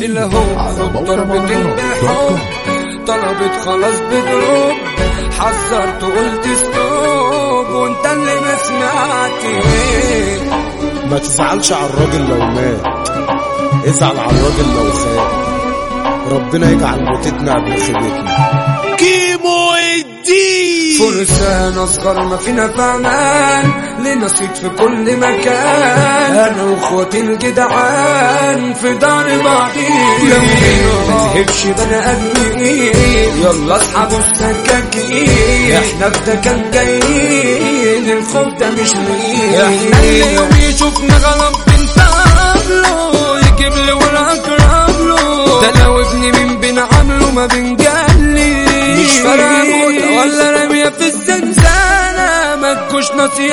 اللي هو ضربتين بالحب طلبت خلاص بدروب. حذرت قلت ستوب وانت اللي ما سمعتش ما تزعلش على الراجل لو مات. ازعل على الراجل لو خاب. ربنا يجعل موتتنا قبل خيبتنا كيمو! فرسان اصغر ما فينا فهمان لنصيد في كل مكان. أنا واخواتي الجدعان في دار بعضين ما تهبش بني ادمين يلا اسحبوا السكاكين. إحنا في ده كان جايين الخوف ده مش ليه إحنا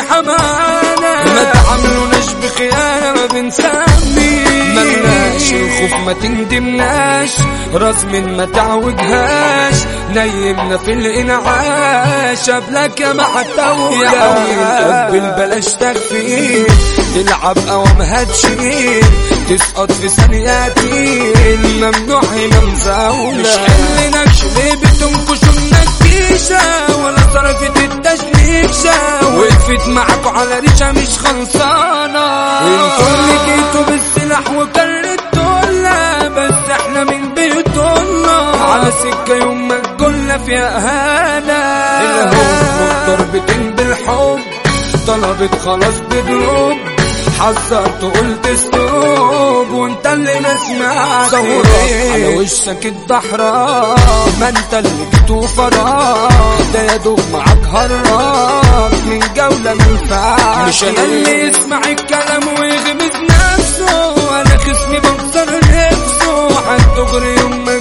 معانا ما تعاملوناش بخيانة ما بنسمي ملناش الخوف ما تندمناش. راس من ما تعوجهاش. نيمنا في الانعاش. قبلك يا ما هتوجع قبل بلاش تخفيف تلعب أوام هتشيل تسقط في ثانياتين ممنوع هنا مزاولة مش حلناكش ليه بتنكشوا النكيشة. ولا صرفت التشنيشة وقفت معاكوا على ريشة مش خلصانة. أنتوا اللي جيتوا بالسلاح وكررتوا لا بس إحنا من بيوتنا. على سكة يوم ما تقولنا فيها اهانة الهوب ضربتين بالحب طلبت خلاص بدروب حذرت قلت ستوب وانت اللي ما سمعت صورك على وشك الضحرة ما انت اللي جيت وفراغ ده يا دوب معاك هراك من جولة من فعل مش أنا. اللي يسمع الكلام ويغمز نفسه. أنا خصمي بكسر نفسه هتجري يوم ما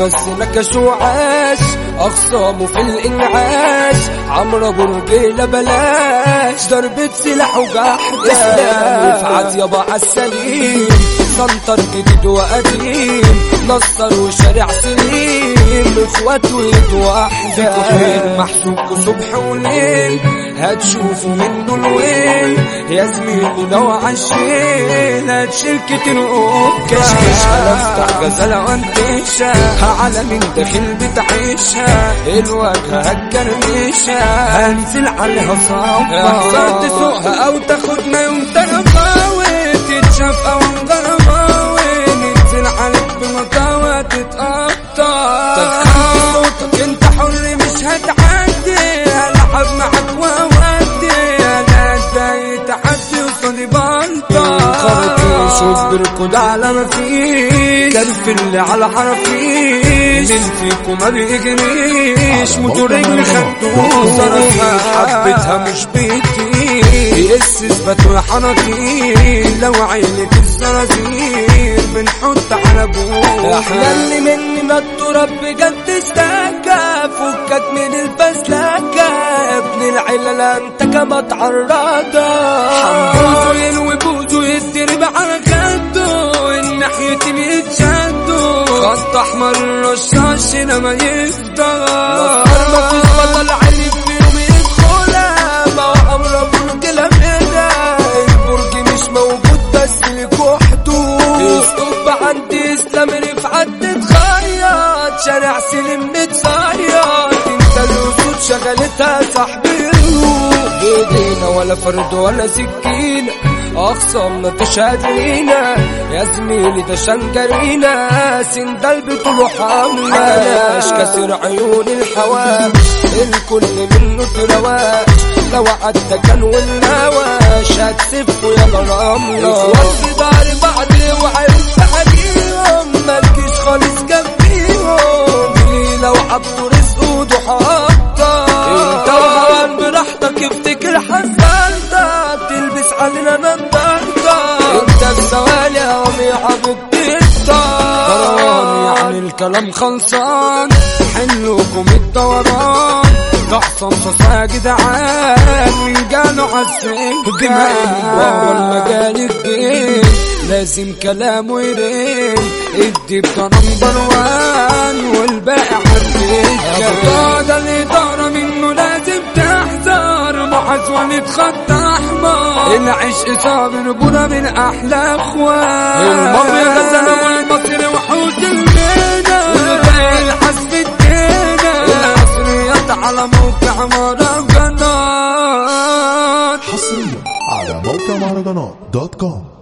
بس نكش وعاش أخصامه في الإنعاش. عمرو برجيله بلاش. ضربة سلاح وجحدة اسلام يفعت يابا عالسليم سنتر جديد وقديم نصر وشارع سليم اخوات ويد واحدة محسوب صبح وليل هتشوفوا منه الويل يا زميلي لو عشيل هتشيل كتير وكشكشها افتح غزالة وانتشها على من داخل بتعيشها. الواجهة هتجرمشها هنزل عليها صعبة اختار تسوقها أو تاخدنا يوم شوف بركض على ما فيش. اللي على حرفيش. مين فيكم ما بيجريش موتو رجلي خدته صرفها حبتها مش بيتي. يقس اثبت وحنطير لو عيلة الزرازير بنحط على ابوه إحنا اللي مننا التراب بجد استكى فكك من الفسلكة ابن العيلة لا انت كما تعرضة حموده يلوي بوده على احمر الرشاش لما يفتح ما فيش بطل يدخلها البرج مش موجود بس عندي شارع سلم متصيط انت الاسود شغلتها صاحبي ايدينا ولا فرد ولا سكينة. اخصامنا تشهد لينا يا زميلي ده شنجرينا سندال بطول حملاش كسر عيون الحواش الكل منه ترواش لو عدى كان والنواش هتسفوا يا رملة الكلام خلصان. حلوكم الدوران. تحصل صصا يا جدعان من جاله عالسكة ورا المجال الجيل لازم كلامه يرين الديب ده نمبر وان والباقي حريكة قاعدة الإدارة منه لازم تحذر محاسبة نتخطى أحمر العشق صعب رجولة من أحلى أخوان. المافيا غزالة والمصري مهرجانات